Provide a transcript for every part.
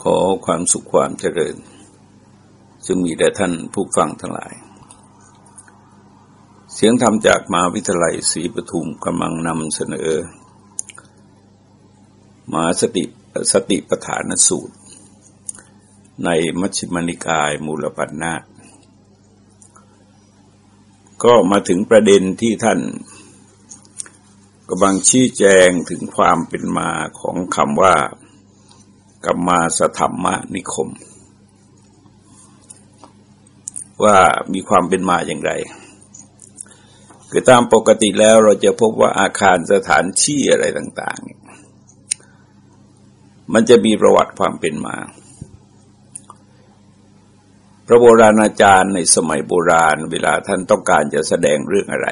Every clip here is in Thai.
ขอความสุขความเจริญจึงมีแด่ท่านผู้ฟังทั้งหลาย เสียงธรรมจากมหาวิทยาลัยศรีปทุมกำลังนำเสนอมาสติสติปฐานสูตร ในมัชฌิมานิกายมูลปัญนาตก็มาถึงประเด็นที่ท่านกำลังชี้แจงถึงความเป็นมาของคำว่า กัมมาสธรรมนิคม ว่ามีความเป็นมาอย่างไร คือตามปกติแล้วเราจะพบว่าอาคารสถานที่อะไรต่าง ๆ มันจะมีประวัติความเป็นมา พระโบราณอาจารย์ในสมัยโบราณ เวลาท่านต้องการจะแสดงเรื่องอะไร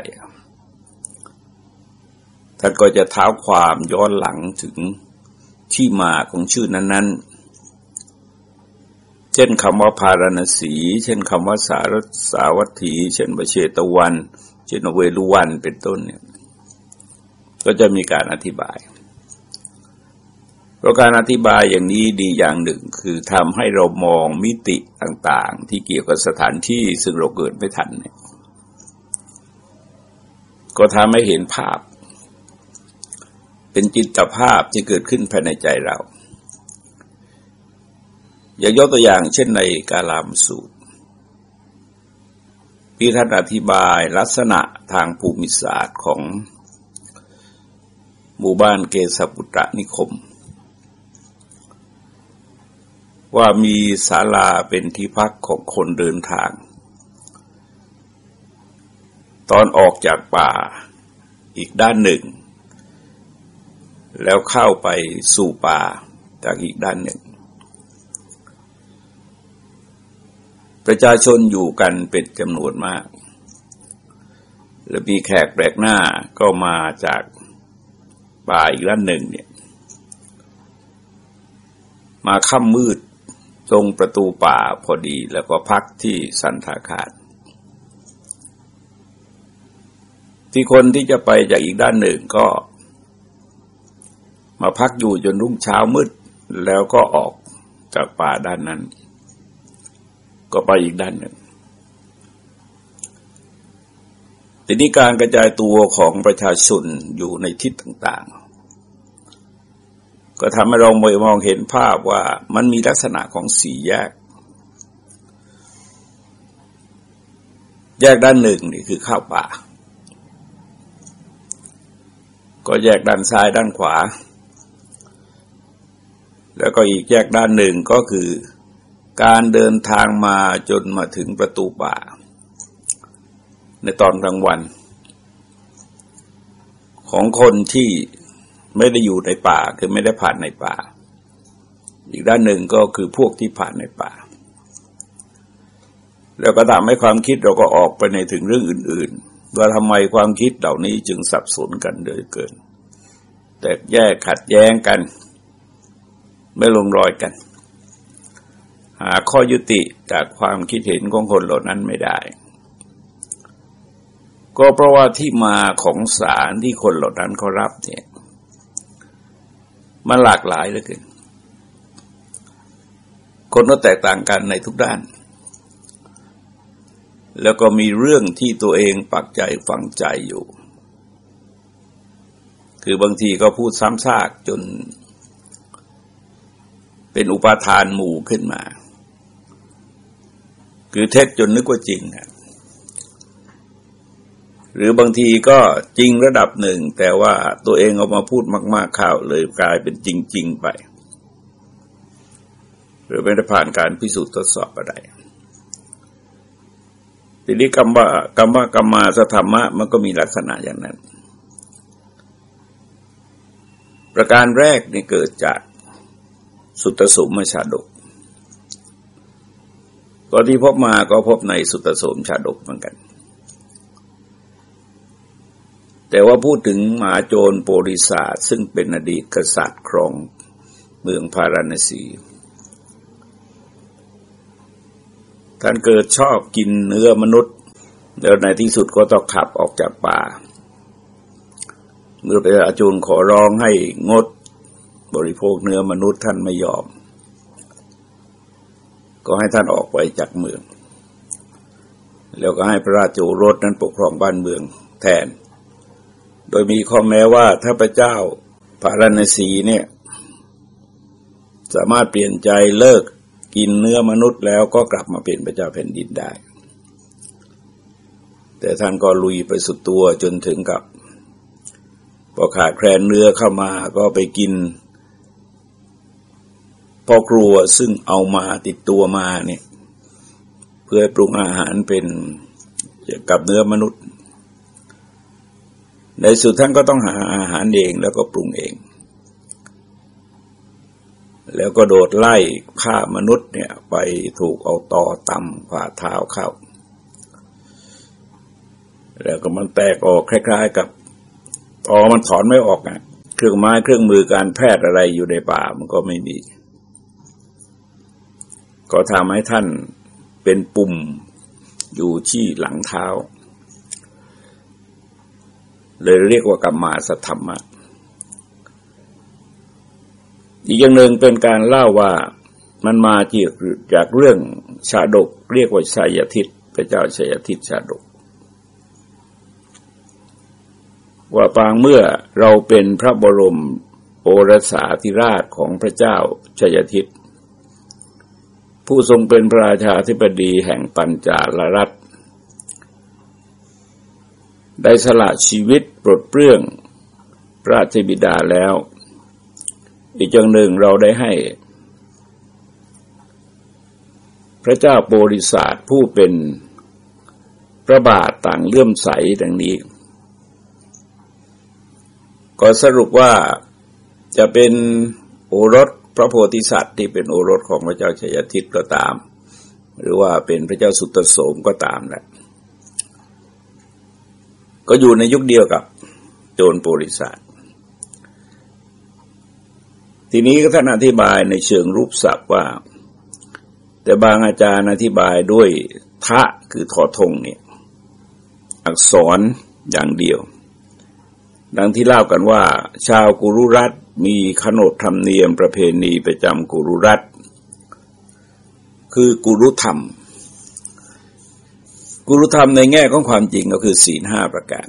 ท่านก็จะเท้าความย้อนหลังถึง ที่มาของชื่อนั้น ๆ เช่นคำว่าพารณสี เช่นคำว่าสารสาวัตถี เช่นวเชตวัน เช่นเวลุวันเป็นต้นเนี่ยก็จะมีการอธิบายเพราะการอธิบายอย่างนี้ดีอย่างหนึ่งคือทำให้เรามองมิติต่างๆ ที่เกี่ยวกับสถานที่ซึ่งเราเกิดไม่ทันเนี่ยก็ทำให้เห็นภาพ เป็นจิตภาพที่เกิดขึ้นภายในใจเรา อย่างยกตัวอย่างเช่นในกาลามสูตรพี่ท่านอธิบายลักษณะทางภูมิศาสตร์ของหมู่บ้านเกษปุตระนิคม ว่ามีศาลาเป็นที่พักของคนเดินทาง ตอนออกจากป่าอีกด้านหนึ่ง แล้วเข้าไปสู่ป่าจากอีกด้านหนึ่ง ประชาชนอยู่กันเป็นจำนวนมาก และมีแขกแปลกหน้าก็มาจากป่าอีกด้านหนึ่งเนี่ย มาค่ำมืดตรงประตูป่าพอดีแล้วก็พักที่สันทาคารที่คนที่จะไปจากอีกด้านหนึ่งก็ มาพักอยู่จนรุ่งเช้ามืด แล้วก็ออกจากป่าด้านนั้น ก็ไปอีกด้านหนึ่งทีนี้การกระจายตัวของประชาชนอยู่ในทิศต่างๆ ก็ทำให้เรามองเห็นภาพว่ามันมีลักษณะของสี่แยก แยกด้านหนึ่งนี่คือข้าวป่า ก็แยกด้านซ้ายด้านขวา แล้วก็อีกแยกด้านหนึ่งก็คือ การเดินทางมาจนมาถึงประตูป่า ในตอนกลางวัน ของคนที่ไม่ได้อยู่ในป่าคือไม่ได้ผ่านในป่า อีกด้านหนึ่งก็คือพวกที่ผ่านในป่า แล้วก็ทำให้ความคิดเราก็ออกไปในถึงเรื่องอื่น ๆ ว่าทำไมความคิดเหล่านี้จึงสับสนกันเลยเกิน แต่แยกขัดแย้งกัน ไม่ลงรอยกัน หาข้อยุติจากความคิดเห็นของคนเหล่านั้นไม่ได้ ก็เพราะว่าที่มาของสารที่คนเหล่านั้นเขารับเนี่ยมันหลากหลายเหลือเกินคนก็แตกต่างกันในทุกด้าน แล้วก็มีเรื่องที่ตัวเองปักใจฝังใจอยู่ คือบางทีก็พูดซ้ำซากจน เป็นอุปาทานหมู่ขึ้นมา คือเท็จจนนึกว่าจริงนะหรือบางทีก็จริงระดับหนึ่ง แต่ว่าตัวเองเอามาพูดมาก ๆข่าวเลยกลายเป็นจริง ๆ ไป หรือไม่ได้ผ่านการพิสูจน์ทดสอบอะไรทีนี้คำว่ากรรมกรรมาสธรรมะมันก็มีลักษณะอย่างนั้น ประการแรกนี่เกิดจาก สุตสมชาดกตอนที่พบมาก็พบในสุตสมชาดกเหมือนกัน แต่ว่าพูดถึงหมาโจรโปริศาสซึ่งเป็นอดีตกษัตริย์ครองเมืองพาราณสีท่านเกิดชอบกินเนื้อมนุษย์แล้วในที่สุดก็ต้องขับออกจากป่า เมื่อไปอาจูนขอร้องให้งด บริโภคเนื้อมนุษย์ท่านไม่ยอม ก็ให้ท่านออกไปจากเมือง แล้วก็ให้พระราชโอรสนั้นปกครองบ้านเมืองแทน โดยมีข้อแม้ว่าถ้าพระเจ้าพระรณสีเนี่ยสามารถเปลี่ยนใจเลิกกินเนื้อมนุษย์แล้วก็กลับมาเป็นพระเจ้าแผ่นดินได้ แต่ท่านก็ลุยไปสุดตัวจนถึงกับพอขาดแคลนเนื้อเข้ามาก็ไปกิน อกลัวซึ่งเอามาติดตัวมาเนี่ย เพื่อปรุงอาหารเป็นกับเนื้อมนุษย์ ในสุดท่านก็ต้องหาอาหารเองแล้วก็ปรุงเอง แล้วก็โดดไล่ฆ่ามนุษย์เนี่ยไปถูกเอาต่อต่ำฝ่าเท้าเข้า แล้วก็มันแตกออกคล้าย ๆ กับต่อมันถอนไม่ออกอะ เครื่องไม้เครื่องมือการแพทย์อะไรอยู่ในป่ามันก็ไม่มี ก็ทำให้ท่านเป็นปุ่มอยู่ที่หลังเท้า เลยเรียกว่ากรรมาสธรรมะ อีกอย่างหนึ่งเป็นการเล่าว่ามันมาจากจากเรื่องชาดก เรียกว่าชัยทิตพระเจ้าชัยทิตชาดก ว่าปางเมื่อเราเป็นพระบรมโอรสาธิราชของพระเจ้าชัยทิต ผู้ทรงเป็นพระราชาธิบดีแห่งปัญจาลรัฐ ได้สละชีวิตปลดเปลื้องพระราชบิดาแล้ว อีกอย่างหนึ่งเราได้ให้ พระเจ้าโปริศาสผู้เป็นพระบาทต่างเลื่อมใสดังนี้ ก็สรุปว่าจะเป็นโอรส พระโพธิสัตว์ที่เป็นโอรสของพระเจ้าชยทิตก็ตาม หรือว่าเป็นพระเจ้าสุตโสมก็ตามแหละ ก็อยู่ในยุคเดียวกับโจรโปริศาสทีนี้ก็ท่านอธิบายในเชิงรูปศัพท์ว่า แต่บางอาจารย์อธิบายด้วยทะคือถอทงเนี่ย อักษรอย่างเดียว ดังที่เล่ากันว่า ชาวกุรุรัต มีขนบธรรมเนียมประเพณีประจำกุรุรัตคือกุรุธรรม กุรุธรรมในแง่ของความจริงก็คือศีลห้าประการ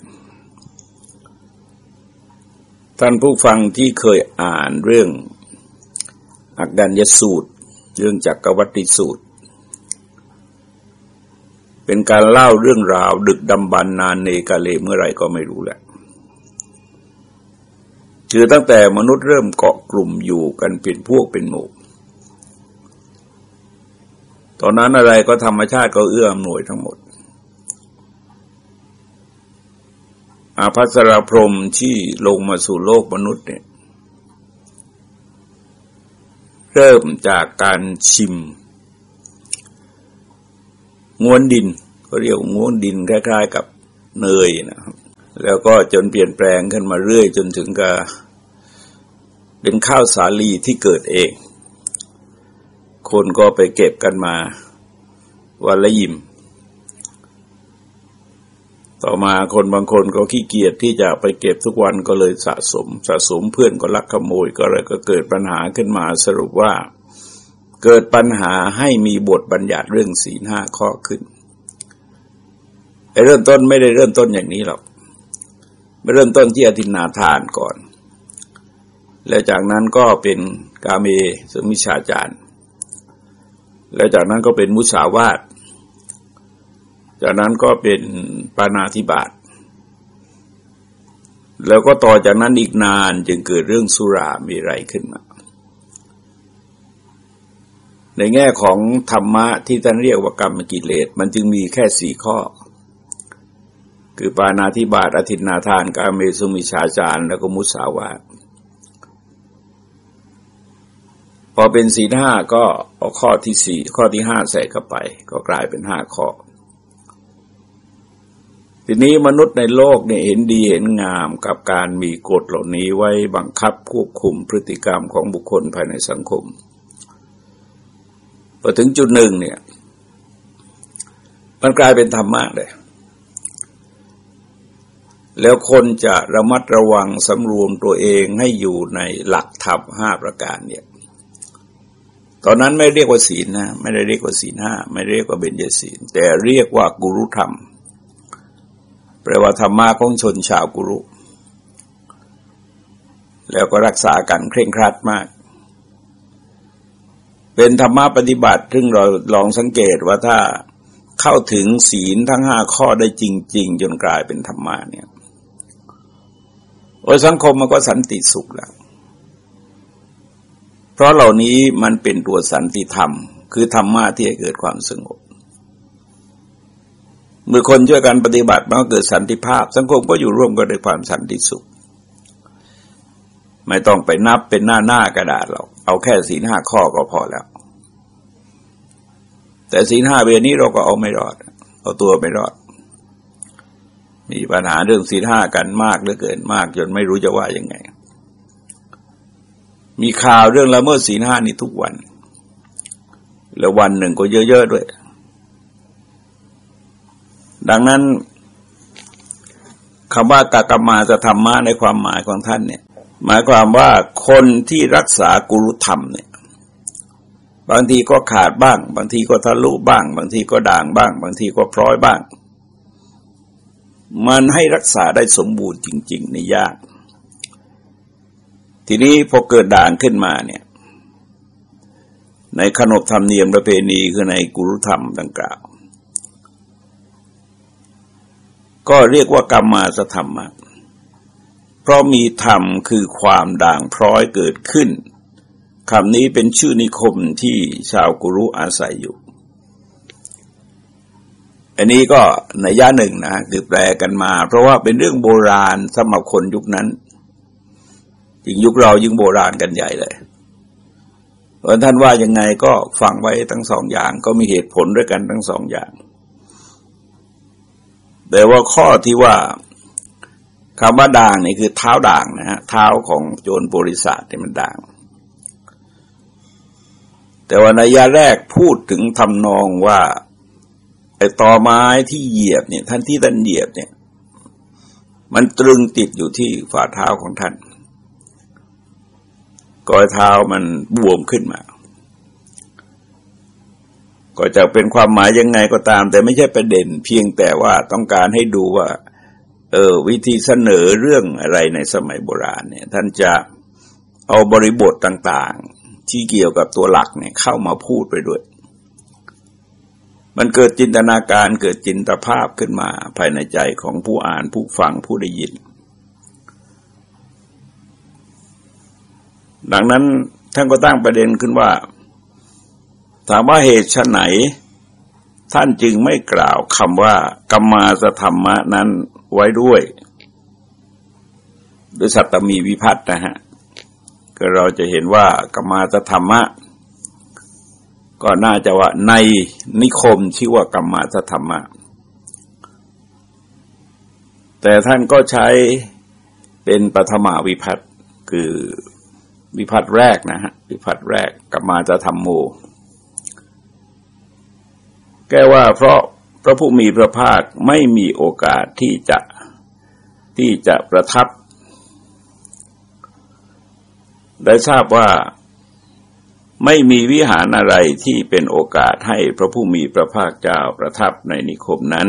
ท่านผู้ฟังที่เคยอ่านเรื่องอักดัญยสูตร เรื่องจักรวัติสูตร เป็นการเล่าเรื่องราวดึกดำบรรนานเนกาเลเมื่อไรก็ไม่รู้แหละ คือตั้งแต่มนุษย์เริ่มเกาะกลุ่มอยู่กันเป็นพวกเป็นหมู่ตอนนั้นอะไรก็ธรรมชาติก็เอื้ออำนวยทั้งหมด อาภัสราพรมที่ลงมาสู่โลกมนุษย์เนี่ย เริ่มจากการชิมงวนดินเขาเรียกงวนดินคล้ายๆกับเนยนะครับ แล้วก็จนเปลี่ยนแปลงขึ้นมาเรื่อยจนถึงกับเป็นข้าวสาลีที่เกิดเอง คนก็ไปเก็บกันมาวันละยิม ต่อมาคนบางคนก็ขี้เกียจที่จะไปเก็บทุกวันก็เลยสะสม สะสมเพื่อนก็ลักขโมยก็เลยก็เกิดปัญหาขึ้นมาสรุปว่า เกิดปัญหาให้มีบทบัญญัติเรื่องสีห้าข้อขึ้นไอ้เริ่มต้นไม่ได้เริ่มต้นอย่างนี้หรอก เริ่มต้นที่อธินาทานก่อน แล้วจากนั้นก็เป็นกาเมสมิชาจารแล้วจากนั้นก็เป็นมุสาวาทจากนั้นก็เป็นปานาธิบาตแล้วก็ต่อจากนั้นอีกนานจึงเกิดเรื่องสุรามีไรขึ้นมา ในแง่ของธรรมะที่ท่านเรียกว่ากรรมกิเลส มันจึงมีแค่สี่ข้อ คือปานาธิบาตอธินาทานกาเมสุมิชาจารแล้วก็มุสาวาพอเป็นสีห้าก็เอาข้อที่สี่ข้อที่ห้าใส่เข้าไป ก็กลายเป็นห้าข้อ ทีนี้มนุษย์ในโลกเนี่ยเห็นดีเห็นงามกับการมีกฎเหล่านี้ไว้บังคับควบคุมพฤติกรรมของบุคคลภายในสังคมพอถึงจุดหนึ่งเนี่ย มันกลายเป็นธรรมะเลย แล้วคนจะระมัดระวังสำรวมตัวเองให้อยู่ในหลักธรรมห้าประการเนี่ยตอนนั้นไม่เรียกว่าศีลนะไม่ได้เรียกว่าศีลห้าไม่เรียกว่าเบญจศีล แต่เรียกว่ากุรุธรรมแปลว่าธรรมะของชนชาวกุรุ แล้วก็รักษากันเคร่งครัดมาก เป็นธรรมะปฏิบัติ ซึ่งเราลองสังเกตว่าถ้าเข้าถึงศีลทั้งห้าข้อได้จริง ๆ จนกลายเป็นธรรมะเนี่ย โอ้สังคมมันก็สันติสุขแล้ว เพราะเหล่านี้มันเป็นตัวสันติธรรม คือธรรมะที่จะเกิดความสงบเมื่อคนช่วยกันปฏิบัติมันก็เกิดสันติภาพ สังคมก็อยู่ร่วมกันด้วยความสันติสุข ไม่ต้องไปนับเป็นหน้าหน้ากระดาษหรอกเอาแค่สีห้าข้อก็พอแล้ว แต่สีห้าเวนี้เราก็เอาไม่รอด เอาตัวไม่รอด มีปัญหาเรื่องสีห้ากันมากเหลือเกินมาก จนไม่รู้จะว่ายังไง มีข่าวเรื่องละเมิดศีลห้านี่ทุกวัน แล้ววันหนึ่งก็เยอะๆด้วย ดังนั้นคำว่ากากรรมาจะธรรมะในความหมายของท่านเนี่ย หมายความว่าคนที่รักษากุรุธรรมเนี่ย บางทีก็ขาดบ้าง บางทีก็ทะลุบ้าง บางทีก็ด่างบ้าง บางทีก็พร้อยบ้าง มันให้รักษาได้สมบูรณ์จริง ๆ ในยาก ทีนี้พอเกิดด่างขึ้นมาเนี่ย ในขนบธรรมเนียมประเพณีคือในกุรุธรรมดังกล่าว ก็เรียกว่ากรรมมาสธรรมะเพราะมีธรรมคือความด่างพร้อยเกิดขึ้นคำนี้เป็นชื่อนิคมที่ชาวกุรุอาศัยอยู่ อันนี้ก็ในย่าหนึ่งนะคือแปลกันมา เพราะว่าเป็นเรื่องโบราณสำหรับคนยุคนั้นยิ่งยุคเรายิ่งโบราณกันใหญ่เลยเพราะท่านว่ายังไงก็ฟังไว้ทั้งสองอย่าง ก็มีเหตุผลด้วยกันทั้งสองอย่าง แต่ว่าข้อที่ว่าคำว่าด่างนี่คือเท้าด่างนะฮะเท้าของโจรบริษัทที่มันด่าง แต่ว่าในยาแรกพูดถึงทำนองว่า ไอ้ตอไม้ที่เหยียบเนี่ย ท่านที่ท่านเหยียบเนี่ย มันตรึงติดอยู่ที่ฝ่าเท้าของท่านกอยเท้ามันบวมขึ้นมา ก็จะเป็นความหมายยังไงก็ตาม แต่ไม่ใช่ประเด็น เพียงแต่ว่าต้องการให้ดูว่า เออ วิธีเสนอเรื่องอะไรในสมัยโบราณเนี่ย ท่านจะเอาบริบทต่าง ๆ ที่เกี่ยวกับตัวหลักเนี่ยเข้ามาพูดไปด้วย มันเกิดจินตนาการเกิดจินตภาพขึ้นมาภายในใจของผู้อ่านผู้ฟังผู้ได้ยิน ดังนั้นท่านก็ตั้งประเด็นขึ้นว่า ถามว่าเหตุชไหน ท่านจึงไม่กล่าวคำว่ากรรมาสธรรมะนั้นไว้ด้วยโดยสัตตมีวิพัฒนะฮะก็เราจะเห็นว่ากรรมาสธรรมะ ก็น่าจะว่าในนิคมชื่อว่ากรรมาสธรรมะ แต่ท่านก็ใช้เป็นปฐมาวิพัฒคือวิพัฒนแรกนะฮะวิพัฒนแรกกับมาจะทำโมแก้ว่าเพราะพระผู้มีพระภาคไม่มีโอกาสที่จะที่จะประทับ ได้ทราบว่า ไม่มีวิหารอะไรที่เป็นโอกาสให้พระผู้มีพระภาคเจ้าประทับในนิคมนั้น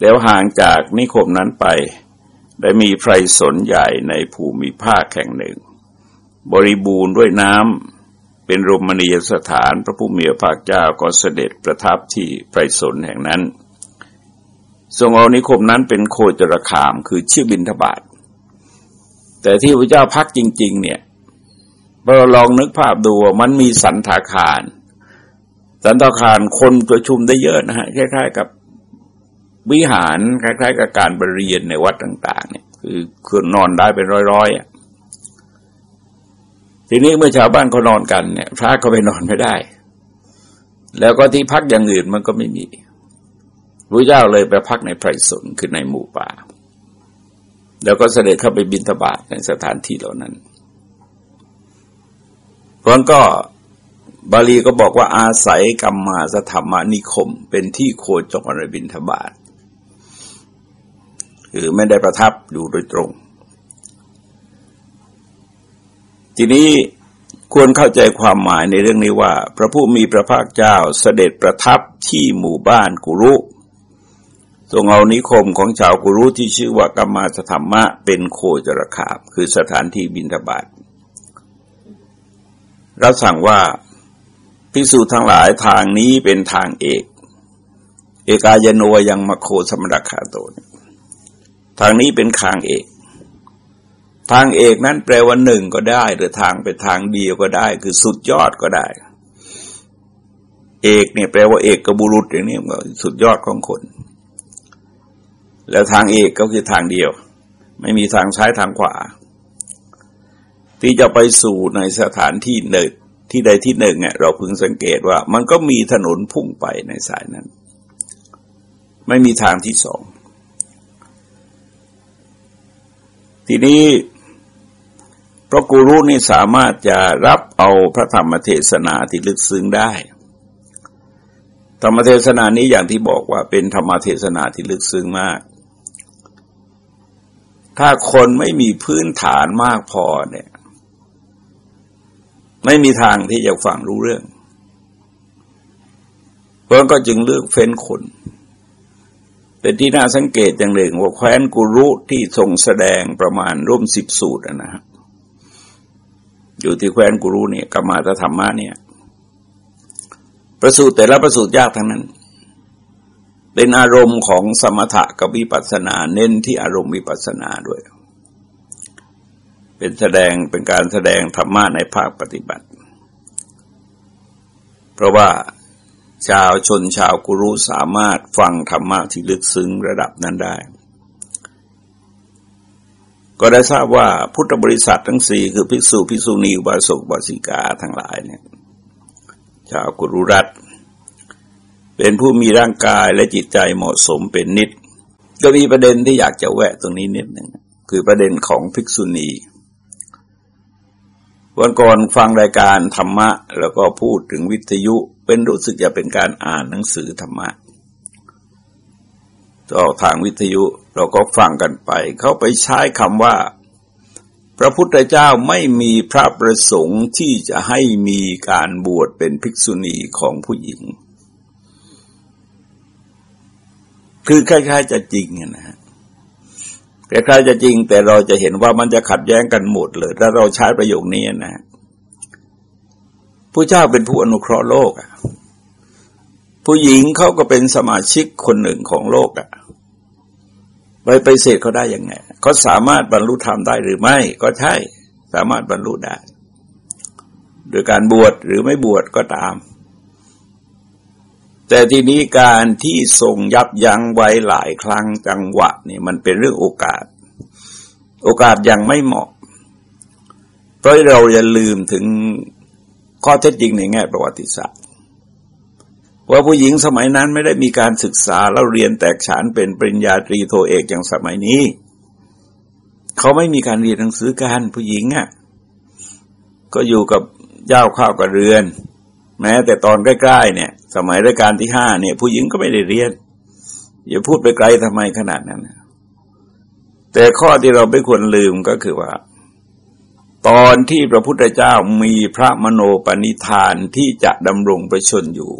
แล้วห่างจากนิคมนั้นไป ได้มีไพรสนใหญ่ในภูมิภาคแห่งหนึ่ง บริบูรณ์ด้วยน้ำเป็นรมณียสถานพระผู้มีพระภาคเจ้าก็เสด็จประทับที่ไพรสนแห่งนั้น ทรงเอานิคมนั้นเป็นโคจรคามคือชื่อบินทบาทแต่ที่พระเจ้าพักจริง ๆ เนี่ย เราลองนึกภาพดูมันมีสันทาคาร สันทาคารคนประชุมได้เยอะนะฮะคล้ายๆ กับวิหารคล้าย ๆ กับการบริเรียนในวัดต่าง ๆ เนี่ย คือคือนอนได้เป็นร้อยๆทีนี้เมื่อชาวบ้านเขานอนกันเนี่ย พระก็ไปนอนไม่ได้ แล้วก็ที่พักอย่างอื่นมันก็ไม่มีพระเจ้าเลยไปพักในไพรสนคือในหมู่ป่า แล้วก็เสด็จเข้าไปบินทบาทในสถานที่เหล่านั้น เพราะก็บาลีก็บอกว่าอาศัยกรรมมาสธรรมานิคม เป็นที่โคจรบินทบาทคือไม่ได้ประทับอยู่โดยตรง ทีนี้ควรเข้าใจความหมายในเรื่องนี้ว่า พระผู้มีพระภาคเจ้าเสด็จประทับที่หมู่บ้านกุรุทรงเอานิคมของชาวกุรุที่ชื่อว่ากรรมาสธรรมะเป็นโคจรคาบคือสถานที่บินทบาท รับสั่งว่าภิกษุทั้งหลายทางนี้เป็นทางเอก เอกายโนยังมโคสมรคาโตทางนี้เป็นทางเอก ทางเอกนั้นแปลว่าหนึ่งก็ได้ หรือทางเป็นทางเดียวก็ได้ คือสุดยอดก็ได้ เอกเนี่ยแปลว่าเอกกบุรุษอย่างนี้สุดยอดของคน แล้วทางเอกก็คือทางเดียว ไม่มีทางซ้ายทางขวา ที่จะไปสู่ในสถานที่หนึ่งที่ใดที่หนึ่งเนี่ยเราพึงสังเกตว่า มันก็มีถนนพุ่งไปในสายนั้น ไม่มีทางที่สอง ทีนี้พระกูรุนี่สามารถจะรับเอาพระธรรมเทศนาที่ลึกซึ้งได้ ธรรมเทศนานี้อย่างที่บอกว่าเป็นธรรมเทศนาที่ลึกซึ้งมาก ถ้าคนไม่มีพื้นฐานมากพอเนี่ย ไม่มีทางที่จะฟังรู้เรื่อง เพราะก็จึงเลือกเฟ้นคน เป็นที่น่าสังเกตอย่างหนึ่งว่าแคว้นกุรุที่ทรงแสดงประมาณร่วมสิบสูตรนะฮะอยู่ที่แคว้นกุรุเนี่ยกรรมาตธรรมะเนี่ย ประสูตรแต่ละประสูตรยากทั้งนั้น เป็นอารมณ์ของสมถะกับวิปัสสนา เน้นที่อารมณ์วิปัสสนาด้วย เป็นแสดงเป็นการแสดงธรรมะในภาคปฏิบัติ เพราะว่าชาวชนชาวกุรุสามารถฟังธรรมะที่ลึกซึ้งระดับนั้นได้ ก็ได้ทราบว่าพุทธบริษัททั้งสี่คือภิกษุภิกษุณีบาสกบาสิกาทั้งหลายเนี่ยชาวกุรุรัตเป็นผู้มีร่างกายและจิตใจเหมาะสมเป็นนิด ก็มีประเด็นที่อยากจะแวะตรงนี้นิดหนึ่งคือประเด็นของภิกษุณี วันก่อนฟังรายการธรรมะ แล้วก็พูดถึงวิทยุเป็นรู้สึกจะเป็นการอ่านหนังสือธรรมะต่อทางวิทยุเราก็ฟังกันไป เขาไปใช้คำว่า พระพุทธเจ้าไม่มีพระประสงค์ที่จะให้มีการบวชเป็นภิกษุณีของผู้หญิง คือคล้ายๆจะจริงนะฮะ คล้ายๆจะจริง แต่เราจะเห็นว่ามันจะขัดแย้งกันหมดเลยถ้าเราใช้ประโยคนี้นะผู้เจ้าเป็นผู้อนุเคราะห์โลกอะผู้หญิงเขาก็เป็นสมาชิกคนหนึ่งของโลกอะไปไปเสกเขาได้ยังไงเขาสามารถบรรลุธรรมได้หรือไม่ ก็ใช่ สามารถบรรลุได้ โดยการบวชหรือไม่บวชก็ตาม แต่ทีนี้การที่ทรงยับยั้งไว้หลายครั้งจังหวะนี่มันเป็นเรื่องโอกาส โอกาสยังไม่เหมาะ เพราะเราอย่าลืมถึงข้อเท็จจริงในแง่ประวัติศาสตร์ว่าผู้หญิงสมัยนั้นไม่ได้มีการศึกษาแล้วเรียนแตกฉานเป็นปริญญาตรีโทเอกอย่างสมัยนี้ เขาไม่มีการเรียนหนังสือการผู้หญิงอะ่ะก็อยู่กับเจ้าข้าวกับเรือน แม้แต่ตอนใกล้ๆเนี่ย สมัยรัชกาลที่ห้าเนี่ย ผู้หญิงก็ไม่ได้เรียน อย่าพูดไปไกลทำไมขนาดนั้น แต่ข้อที่เราไม่ควรลืมก็คือว่า ตอนที่พระพุทธเจ้ามีพระมโนปณิธานที่จะดำรงประชนอยู่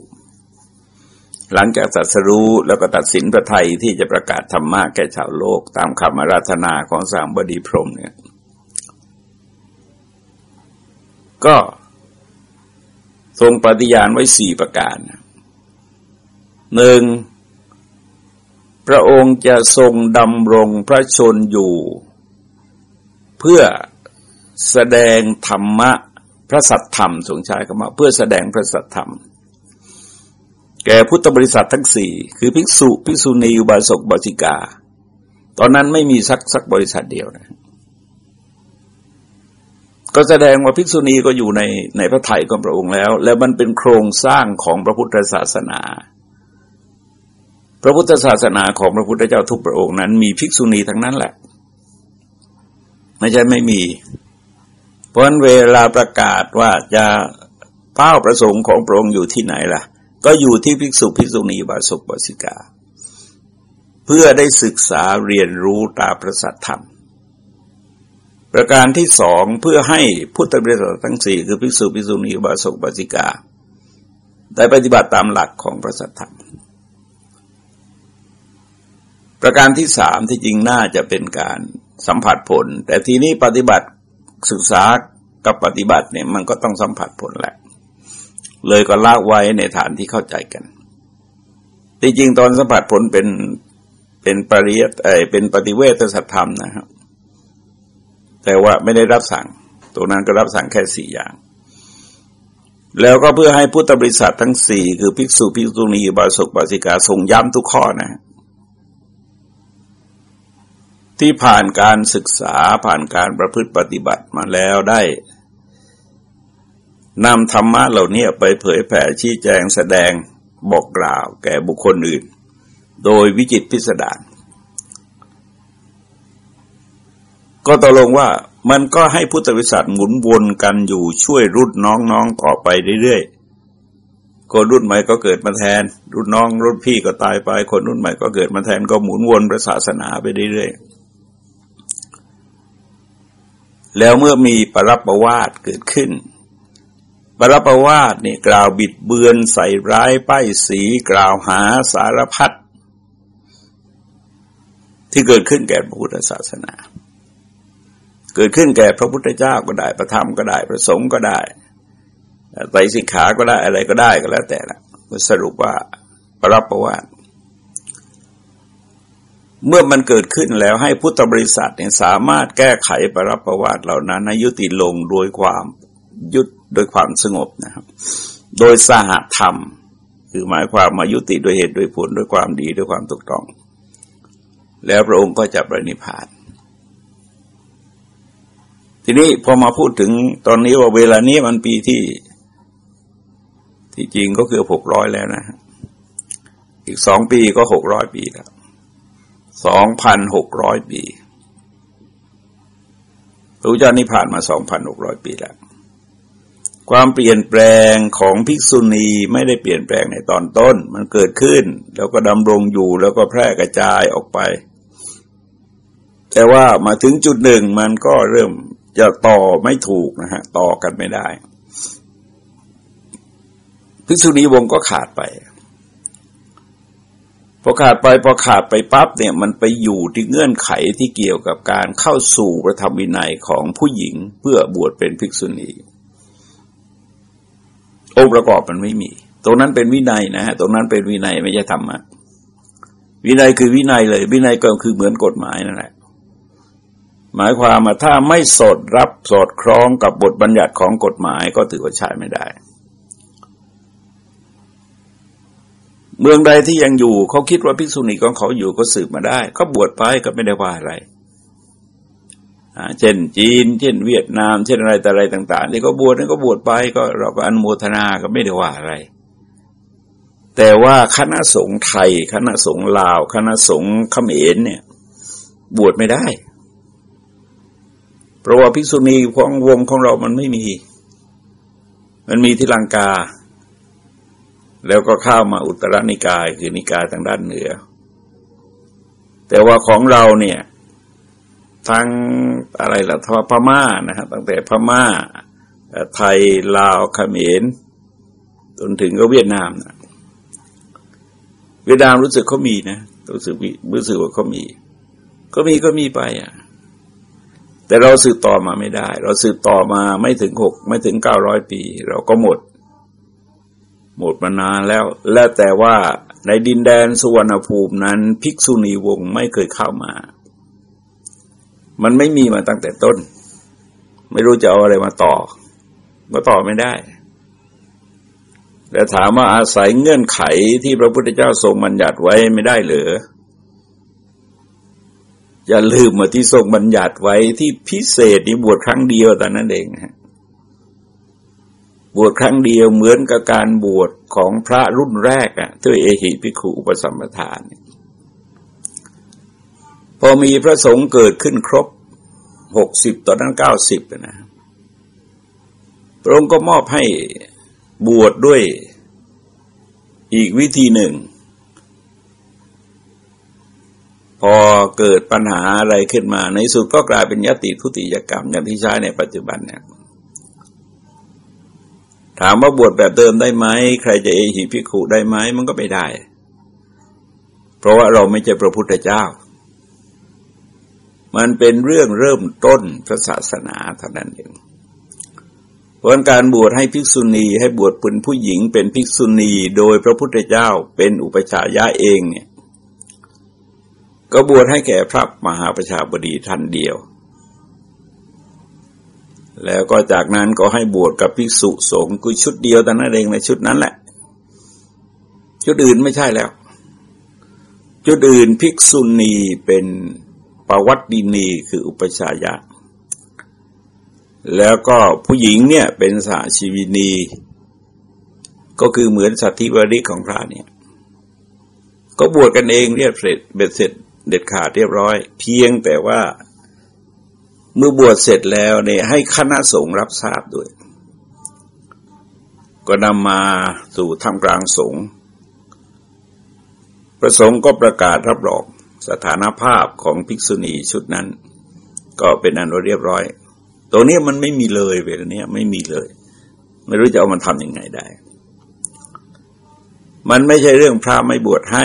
หลังจากตัดสรู้แล้วก็ตัดสินพระไทยที่จะประกาศธรรมะแก่ชาวโลก ตามคำอาราธนาของสามบดีพรมเนี่ย ก็ ทรงปฏิญาณไว้สี่ประการหนึ่งพระองค์จะทรงดำรงพระชนอยู่ เพื่อแสดงธรรมะพระสัทธรรมสงชายคำว่าเพื่อแสดงพระสัทธรรม แก่พุทธบริษัททั้งสี่คือภิกษุ ภิกษุณีอุบาสกบาสิกา ตอนนั้นไม่มีสักสักบริษัทเดียวนะ ก็แสดงว่าภิกษุณีก็อยู่ในในพระไถ่ของพระองค์แล้ว แล้วมันเป็นโครงสร้างของพระพุทธศาสนา พระพุทธศาสนาของพระพุทธเจ้าทุกพระองค์นั้น มีภิกษุณีทั้งนั้นแหละ ไม่ใช่ไม่มี เพราะเวลาประกาศว่าจะเป้าประสงค์ของพระองค์อยู่ที่ไหนล่ะ ก็อยู่ที่ภิกษุภิกษุณีบาศกบาสิกา เพื่อได้ศึกษาเรียนรู้ตาประสัทธรรม ประการที่สองเพื่อให้พุทธบริษัททั้งสี่คือภิกษุภิกษุณีบาสกบาสิกา ได้ปฏิบัติตามหลักของพระสัทธรรม ประการที่สามที่จริงน่าจะเป็นการสัมผัสผล แต่ทีนี้ปฏิบัติศึกษากับปฏิบัติเนี่ยมันก็ต้องสัมผัสผลแหละ เลยก็ลากไว้ในฐานที่เข้าใจกันที่จริงตอนสัมผัสผลเป็นเป็นปริยัติเป็นปฏิเวทสัตธรรมนะครับ แต่ว่าไม่ได้รับสั่งตัวนั้นก็รับสั่งแค่สี่อย่าง แล้วก็เพื่อให้พุทธบริษัททั้งสี่คือภิกษุภิกษุณีบาสกบาสิกาทรงย้ำทุกข้อนะ ที่ผ่านการศึกษาผ่านการประพฤติปฏิบัติมาแล้วได้นำธรรมะเหล่านี้ไปเผยแผ่ชี้แจงแสดงบอกกล่าวแก่บุคคลอื่น โดยวิจิตพิสดาร ก็ตกลงว่ามันก็ให้พุทธวิสัทหมุนวนกันอยู่ช่วยรุ่นน้องๆต่อไปเรื่อยๆคนรุ่นใหม่ก็เกิดมาแทน รุ่นน้องรุ่นพี่ก็ตายไป คนรุ่นใหม่ก็เกิดมาแทนก็หมุนวนพระศาสนาไปเรื่อยๆแล้วเมื่อมีปรับประวาทเกิดขึ้น ปรับปรปวาสนี่กล่าวบิดเบือนใส่ร้ายป้ายสีกล่าวหาสารพัดที่เกิดขึ้นแก่พระพุทธศาสนา เกิดขึ้นแก่พระพุทธเจ้าก็ได้ พระธรรมก็ได้ พระสงฆ์ก็ได้ไตรสิกขาก็ได้อะไรก็ได้ก็แล้วแต่ละสรุปว่าปรับประวาสเมื่อมันเกิดขึ้นแล้วให้พุทธบริษัทเนี่ยสามารถแก้ไขปรับประวาสเหล่านั้นให้ยุติลงโดยความยุดโดยความสงบนะครับ โดยสหธรรม คือหมายความมายุติโดยเหตุโดยผลด้วยความดีด้วยความถูกต้อง แล้วพระองค์ก็จะประนิพพาน ทีนี้พอมาพูดถึงตอนนี้ว่าเวลานี้มันปีที่ ที่จริงก็คือหกร้อยแล้วนะ อีกสองปีก็หกร้อยปีแล้วสองพันหกร้อยปีพระพุทธเจ้านิพพานมาสองพันหกร้อยปีแล้ว ความเปลี่ยนแปลงของภิกษุณีไม่ได้เปลี่ยนแปลงในตอนต้น มันเกิดขึ้น แล้วก็ดำรงอยู่แล้วก็แพร่กระจายออกไป แต่ว่ามาถึงจุดหนึ่งมันก็เริ่ม จะต่อไม่ถูกนะฮะต่อกันไม่ได้ภิกษุณีวงก็ขาดไป พอขาดไปพอขาดไปปั๊บเนี่ยมันไปอยู่ที่เงื่อนไขที่เกี่ยวกับการเข้าสู่พระธรรมวินัยของผู้หญิงเพื่อบวชเป็นภิกษุณีองค์ประกอบมันไม่มี ตรงนั้นเป็นวินัยนะฮะตรงนั้นเป็นวินัยไม่ใช่ธรรมะวินัยคือวินัยเลย วินัยก็คือเหมือนกฎหมายนั่นแหละ หมายความว่าถ้าไม่สดรับสอดคล้องกับบทบัญญัติของกฎหมายก็ถือว่าใช้ไม่ได้ เมืองใดที่ยังอยู่เขาคิดว่าภิกษุณีของเขาอยู่ก็สืบมาได้เขาบวชไปก็ไม่ได้ว่าอะไรเช่นจีน เช่นเวียดนาม เช่นอะไรแต่อะไรต่างๆที่เขาบวชนั่นก็บวชไปก็เราก็อนุโมทนาก็ไม่ได้ว่าอะไร แต่ว่าคณะสงฆ์ไทย คณะสงฆ์ลาว คณะสงฆ์เขมรเนี่ย บวชไม่ได้ ราะว่าภิกษุณีของวงของเรามันไม่มี มันมีที่ลังกา แล้วก็เข้ามาอุตรนิกายคือนิกายทางด้านเหนือ แต่ว่าของเราเนี่ยทางอะไรล่ะทพม่านะฮะตั้งแต่พม่าไทยลาวเขมรจนถึงก็เวียดนามนะเวียดนามรู้สึกเขามีนะรู้สึกรู้สึกว่าเขามี ก็มีก็มีไปอะ แต่เราสืบต่อมาไม่ได้ เราสืบต่อมาไม่ถึงหกไม่ถึงเก้าร้อยปี เราก็หมด หมดมานานแล้ว และแต่ว่าในดินแดนสุวรรณภูมินั้น ภิกษุณีวงศ์ไม่เคยเข้ามา มันไม่มีมาตั้งแต่ต้น ไม่รู้จะเอาอะไรมาต่อ ก็ต่อไม่ได้แต่ถามว่าอาศัยเงื่อนไขที่พระพุทธเจ้าทรงบัญญัติไว้ไม่ได้หรือ อย่าลืมมาที่ทรงบัญญัติไว้ที่พิเศษนี่บวชครั้งเดียวแต่นั้นเองฮะบวชครั้งเดียวเหมือนกับการบวชของพระรุ่นแรกอะ่ะด้วยเอหิพิกขุอุปสัมปทาน พอมีพระสงฆ์เกิดขึ้นครบหกสิบตอนนั้นเก้าสิบนะพระองค์ก็มอบให้บวชดด้วยอีกวิธีหนึ่ง พอเกิดปัญหาอะไรขึ้นมา ในสุดก็กลายเป็นยติทุติยกรรมอย่างที่ใช้ในปัจจุบันเนี่ยถามว่าบวชแบบเดิมได้ไหมใครจะเอหิพิขุได้ไหมมันก็ไม่ได้ เพราะว่าเราไม่ใช่พระพุทธเจ้า มันเป็นเรื่องเริ่มต้นพระศาสนาเท่านั้นเองเพราะการบวชให้ภิกษุณีให้บวชเป็นผู้หญิงเป็นภิกษุณี โดยพระพุทธเจ้าเป็นอุปชายะเองเนี่ย ก็บวชให้แก่พระมหาประชาบดีท่านเดียว แล้วก็จากนั้นก็ให้บวชกับภิกษุสงฆ์กุชุดเดียวแต่นั้นเองในชุดนั้นแหละ ชุดอื่นไม่ใช่แล้ว ชุดอื่นภิกษุณีเป็นปวัตดินีคืออุปชายะ แล้วก็ผู้หญิงเนี่ยเป็นสาชีวินี ก็คือเหมือนสัตธิวริของพระเนี่ย ก็บวชกันเองเรียบเสร็จเบ็ดเสร็จ เด็ดขาดเรียบร้อย เพียงแต่ว่าเมื่อบวชเสร็จแล้วเนี่ยให้คณะสงฆ์รับทราบด้วย ก็นำมาสู่ทำกลางสงฆ์ประสงค์ก็ประกาศรับรองสถานภาพของภิกษุณีชุดนั้น ก็เป็นอันเรียบร้อย ตรงนี้มันไม่มีเลยเวลานี้ไม่มีเลย ไม่รู้จะเอามันทำยังไงได้ มันไม่ใช่เรื่องพระไม่บวชให้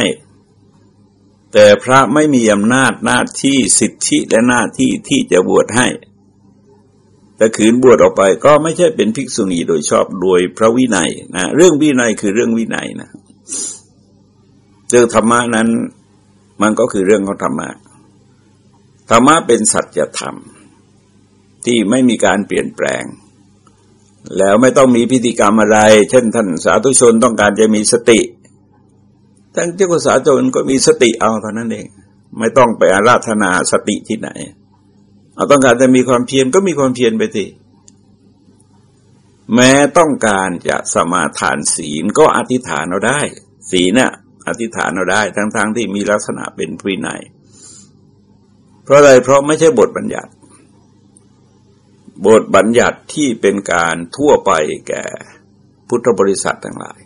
แต่พระไม่มีอำนาจหน้าที่สิทธิและหน้าที่ที่จะบวชให้ แต่ขืนบวชออกไปก็ไม่ใช่เป็นภิกษุณีโดยชอบโดยพระวินัยนะเรื่องวินัยคือเรื่องวินัยนะเรื่องธรรมะนั้นมันก็คือเรื่องของธรรมะธรรมะเป็นสัจธรรม ที่ไม่มีการเปลี่ยนแปลง แล้วไม่ต้องมีพิธีกรรมอะไร เช่นท่านสาธุชนต้องการจะมีสติ ท่านเจ้าสาจนก็มีสติเอาเท่านั้นเอง ไม่ต้องไปอาราธนาสติที่ไหน เอาต้องการจะมีความเพียรก็มีความเพียรไปสิแม้ต้องการจะสมาทานศีลก็อธิษฐานเราได้ ศีลน่ะอธิษฐานเราได้ ทั้งๆทที่มีลักษณะเป็นวินัยเพราะอะไรเพราะไม่ใช่บทบัญญัติ บทบัญญัติที่เป็นการทั่วไปแก่พุทธบริษัททั้งหลาย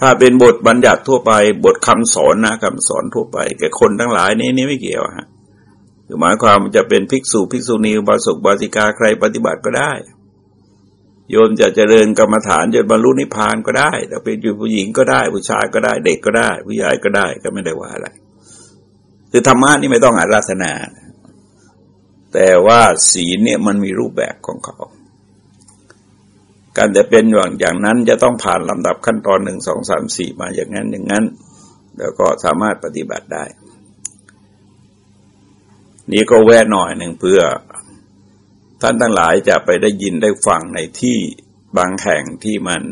ถ้าเป็นบทบัญญัติทั่วไป บทคำสอนนะคำสอนทั่วไปแก่คนทั้งหลายนี่นี่ไม่เกี่ยวฮะคือหมายความจะเป็นภิกษุภิกษุณีบาสุกบาสิกาใครปฏิบัติก็ได้ โยมจะเจริญกรรมฐานจนบรรลุนิพพานก็ได้แต่เป็นอยู่ผู้หญิงก็ได้ ผู้ชายก็ได้ เด็กก็ได้ ผู้ใหญ่ก็ได้ก็ไม่ได้ว่าอะไร คือธรรมะนี่ไม่ต้องอาราธนา แต่ว่าศีลเนี่ยมันมีรูปแบบของเขา การจะเป็นอย่างอย่างนั้นจะต้องผ่านลำดับขั้นตอนหนึ่งสองสามสี่มาอย่างนั้นอย่างนั้น แล้วก็สามารถปฏิบัติได้ นี่ก็แวะหน่อยหนึ่งเพื่อท่านทั้งหลายจะไปได้ยินได้ฟังในที่บางแห่งที่มัน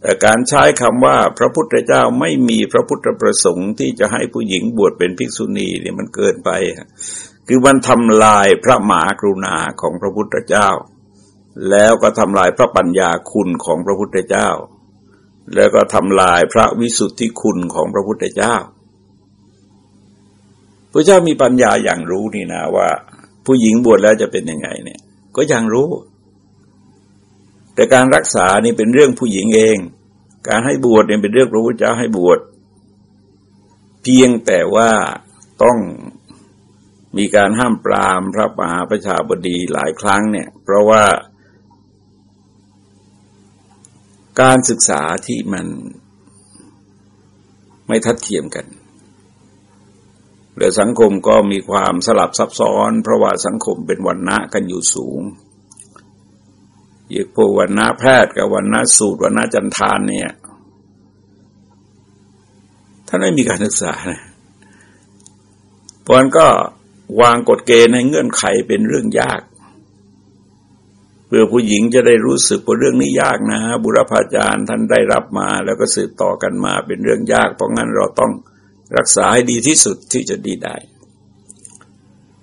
แต่การใช้คำว่าพระพุทธเจ้าไม่มีพระพุทธประสงค์ ที่จะให้ผู้หญิงบวชเป็นภิกษุณีเนี่ยมันเกินไป คือมันทำลายพระมหากรุณาของพระพุทธเจ้า แล้วก็ทำลายพระปัญญาคุณของพระพุทธเจ้า แล้วก็ทำลายพระวิสุทธิคุณของพระพุทธเจ้า พระเจ้ามีปัญญาอย่างรู้นี่นะว่า ผู้หญิงบวชแล้วจะเป็นยังไงเนี่ย ก็ยังรู้ แต่การรักษานี่เป็นเรื่องผู้หญิงเอง การให้บวชเนี่ยเป็นเรื่องพระพุทธเจ้าให้บวชเพียงแต่ว่าต้องมีการห้ามปรามพระมหาประชาบดีหลายครั้งเนี่ย เพราะว่า การศึกษาที่มันไม่ทัดเทียมกันแลวสังคมก็มีความสลับซับซ้อน เพราะว่าสังคมเป็นวันณะกันอยู่สูงยิ่งพวกวันณะแพทย์กับวันณะสูตรวันณะจันทานเนี่ยท่านไม่มีการศึกษานะเพราะนั้นก็วางกฎเกณฑ์ในเงื่อนไขเป็นเรื่องยาก เพื่อผู้หญิงจะได้รู้สึกว่าเรื่องนี้ยากนะฮะบุรพาจารย์ท่านได้รับมาแล้วก็สืบต่อกันมาเป็นเรื่องยาก เพราะงั้นเราต้องรักษาให้ดีที่สุดที่จะดีได้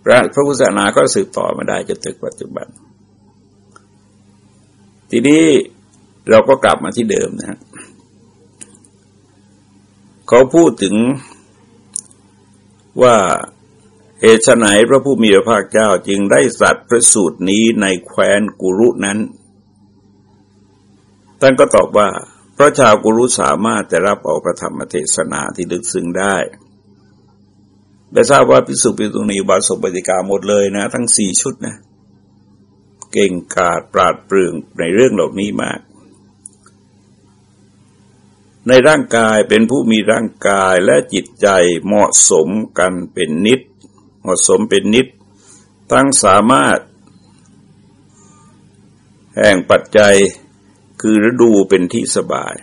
พระพระพุทธศาสนาก็สืบต่อมาได้จนถึงปัจจุบัน ทีนี้เราก็กลับมาที่เดิมนะเขาพูดถึงว่า เหตุไหนพระผู้มีพระภาคเจ้าจึงได้สัตว์พระสูตรนี้ในแคว้นกุรุนั้นท่านก็ตอบว่า พระชาวกุรุสามารถจะรับเอาพระธรรมเทศนาที่ลึกซึ้งได้ได้ทราบว่าพิสุปิตุนีบาสปฏิกาหมดเลยนะ ทั้งสี่ชุดนะ เก่งกาจปราดเปรื่องในเรื่องเหล่านี้มาก ในร่างกายเป็นผู้มีร่างกายและจิตใจเหมาะสมกันเป็นนิด เหมาะสมเป็นนิดทั้งสามารถ แห่งปัจจัยคือฤดูเป็นที่สบาย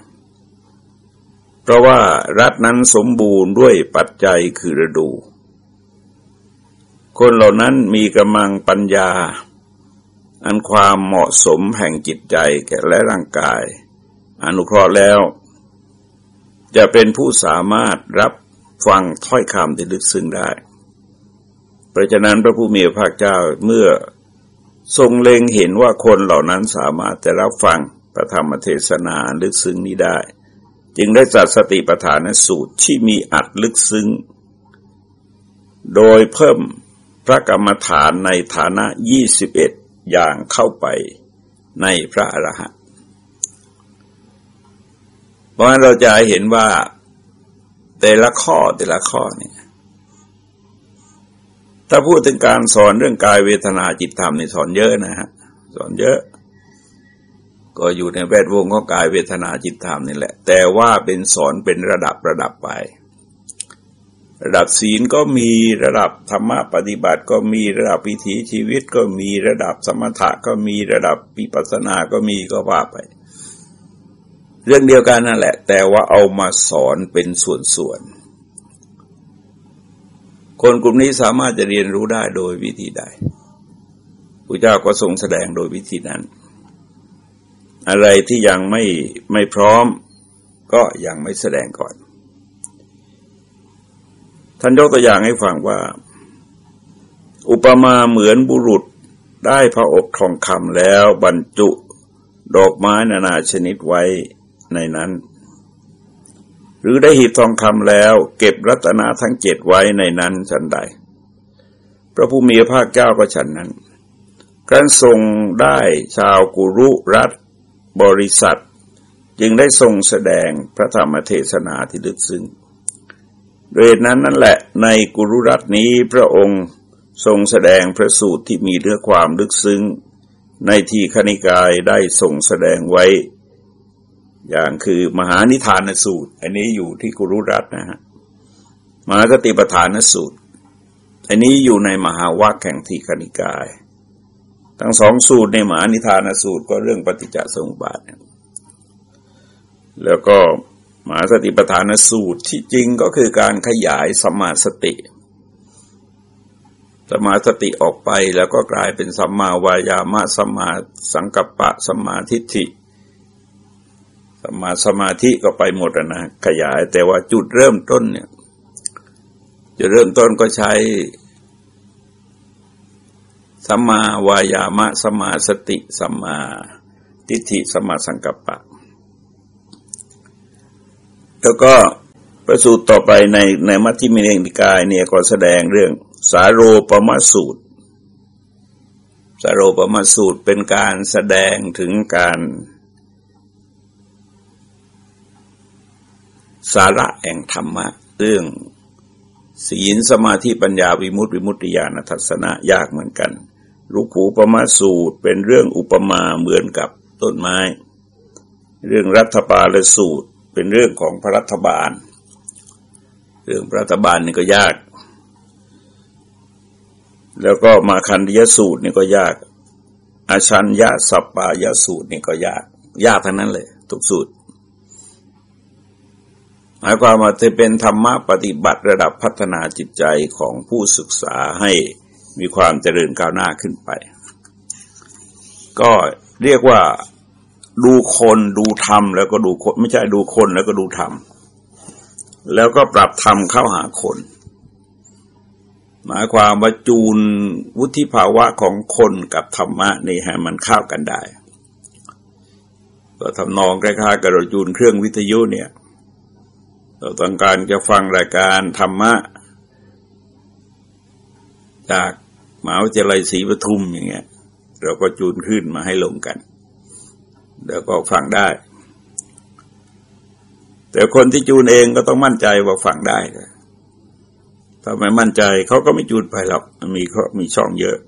เพราะว่ารัฐนั้นสมบูรณ์ด้วยปัจจัยคือฤดู คนเหล่านั้นมีกำลังปัญญา อันความเหมาะสมแห่งจิตใจแก่และร่างกาย อนุเคราะห์แล้ว จะเป็นผู้สามารถรับฟังถ้อยคำที่ลึกซึ้งได้ เพราะฉะนั้นพระผู้มีพระเจ้าเมื่อทรงเล็งเห็นว่าคนเหล่านั้นสามารถจะรับฟังพระธรรมเทศนาลึกซึ้งนี้ได้ จึงได้จัดสติปัฏฐานสูตรที่มีอัดลึกซึ้ง โดยเพิ่มพระกรรมฐานในฐานะยี่สิบเอ็ดอย่างเข้าไปในพระอรหันต์เพราะฉะนั้นเราจะเห็นว่าแต่ละข้อแต่ละข้อเนี่ย ถ้าพูดถึงการสอนเรื่องกายเวทนาจิตธรรมนี่สอนเยอะนะฮะสอนเยอะ ก็อยู่ในแวดวงของกายเวทนาจิตธรรมนี่แหละ แต่ว่าเป็นสอนเป็นระดับระดับไประดับศีลก็มีระดับธรรมะปฏิบัติก็มีระดับวิถีชีวิตก็มีระดับสมถะก็มีระดับปิปัสนาก็มีก็ว่าไป เรื่องเดียวกันนั่นแหละ แต่ว่าเอามาสอนเป็นส่วนๆ คนกลุ่มนี้สามารถจะเรียนรู้ได้โดยวิธีใดพระเจ้าก็ทรงแสดงโดยวิธีนั้น อะไรที่ยังไม่ไม่พร้อม ก็ยังไม่แสดงก่อน ท่านยกตัวอย่างให้ฟังว่า อุปมาเหมือนบุรุษได้พระอบทองคำแล้วบรรจุดอกไม้นานาชนิดไว้ในนั้น หรือได้หีบทองคำแล้ว เก็บรัตนาทั้งเจ็ดไว้ในนั้นฉันใด พระผู้มีพระเจ้าก็ฉันนั้นการทรงได้ชาวกุรุรัตบริษัท จึงได้ทรงแสดงพระธรรมเทศนาที่ลึกซึ้งโดยนั้นนั่นแหละในกุรุรัตนี้พระองค์ทรงแสดงพระสูตรที่มีเรื่องความลึกซึ้ง ในที่คณิกายได้ทรงแสดงไว้ อย่างคือมหานิทานสูตร อันนี้อยู่ที่กุรุรัตนะฮะมหาสติปทานสูตร อันนี้อยู่ในมหาวัคแห่งทีคณิกาย ทั้งสองสูตรในมหานิทานสูตรก็เรื่องปฏิจจสมุปบาท แล้วก็มหาสติปัฏฐานสูตรที่จริงก็คือการขยายสมาสติสมาสติออกไปแล้วก็กลายเป็นสัมมาวายามะสัมมาสังกัปปะสัมมาทิฏฐิ สมาสมาธิก็ไปหมดนะขยาย แต่ว่าจุดเริ่มต้นเนี่ยจะเริ่มต้นก็ใช้สัมมาวายามะสัมมาสติสัมมาทิฏฐิสัมมาสังกัปปะ แล้วก็ประสูตรต่อไปในในมัทธิมิเองนิกายเนี่ยก็แสดงเรื่องสาโรปมาสูตร สาโรปมาสูตรเป็นการแสดงถึงการ สาระแห่งธรรมะ เรื่องศีลสมาธิปัญญาวิมุตติวิมุตติญาณทัศนะยากเหมือนกันรูปหูปมาสูตรเป็นเรื่องอุปมาเหมือนกับต้นไม้ เรื่องรัฐบาลและสูตรเป็นเรื่องของพระรัฐบาล เรื่องรัฐบาลนี่ก็ยาก แล้วก็มาคันยสูตรนี่ก็ยาก อาชัญญาสัปปายสูตรนี่ก็ยาก ยากทั้งนั้นเลย ทุกสูตร มายความว่าจะเป็นธรรมะปฏิบัติระดับพัฒนาจิตใจของผู้ศึกษาให้มีความเจริญก้าวหน้าขึ้นไป ก็เรียกว่าดูคนดูธรรมแล้วก็ดูคนไม่ใช่ดูคนแล้วก็ดูธรรมแล้วก็ปรับธรรมเข้าหาคน หมายความว่าจูนวุฒิภาวะของคนกับธรรมะนี่ให้มันเข้ากันได้ ก็ทำนองคล้ายๆกับเราจูนเครื่องวิทยุเนี่ย ต้องการจะฟังรายการธรรมะ จากมหาวิทยาลัยศรีปทุมอย่างเงี้ย เราก็จูนขึ้นมาให้ลงกัน แล้วก็ฟังได้ แต่คนที่จูนเองก็ต้องมั่นใจว่าฟังได้ถ้าไม่มั่นใจเขาก็ไม่จูนไปหรอกมีเขามีช่องเยอะ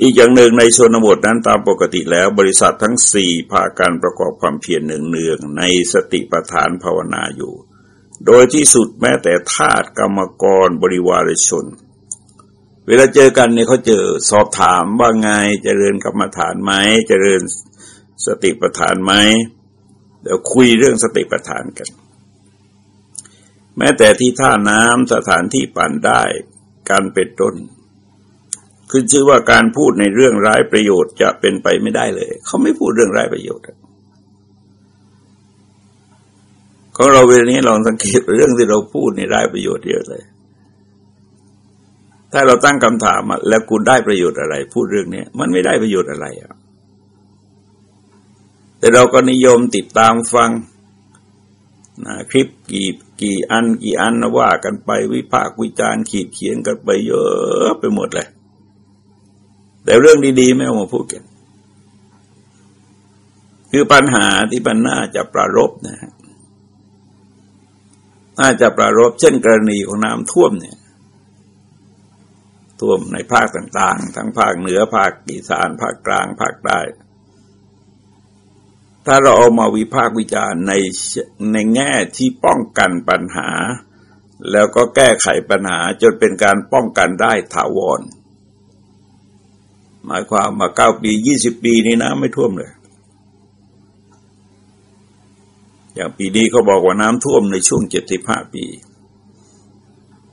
อีกอย่างหนึ่งในชนบทนั้นตามปกติแล้วบริษัททั้งสี่พาการประกอบความเพียรหนึ่งเนืองในสติปัฏฐานภาวนาอยู่ โดยที่สุดแม้แต่ทาสกรรมกรบริวารชน เวลาเจอกันเนี่ยเขาเจอสอบถามว่าไงจเจริญกรรมฐานไหมจเจริญสติปัฏฐานไหมเดี๋ยวคุยเรื่องสติปัฏฐานกัน แม้แต่ที่ท่าน้ำสถานที่ปั่นได้การเป็นต้นคือชื่อว่าการพูดในเรื่องร้ายประโยชน์จะเป็นไปไม่ได้เลย เขาไม่พูดเรื่องร้ายประโยชน์ ของเราเวลานี้ลองสังเกตเรื่องที่เราพูดในร้ายประโยชน์เยอะเลย ถ้าเราตั้งคำถามแล้วคุณได้ประโยชน์อะไร พูดเรื่องนี้มันไม่ได้ประโยชน์อะไรอะแต่เราก็นิยมติดตามฟังนะคลิปกี่กี่อันกี่อันนะว่ากันไปวิพากษ์วิจารณ์ขีดเขียนกันไปเยอะไปหมดเลย แต่เรื่องดีๆ ไม่เอามาพูดกัน คือปัญหาที่ปัญน่าจะประรบนะฮะ น่าจะประรบเช่นกรณีของน้ำท่วมเนี่ย ท่วมในภาคต่างๆ ทั้งภาคเหนือภาคอีสาน ภาคกลาง ภาคใต้ ถ้าเราเอามาวิพากษ์วิจารณ์ในในแง่ที่ป้องกันปัญหา แล้วก็แก้ไขปัญหาจนเป็นการป้องกันได้ถาวร หมายความมาเก้าปียี่สิบปีนี้นะไม่ท่วมเลย อย่างปีนี้เขาบอกว่าน้ำท่วมในช่วงเจ็ดสิบห้าปี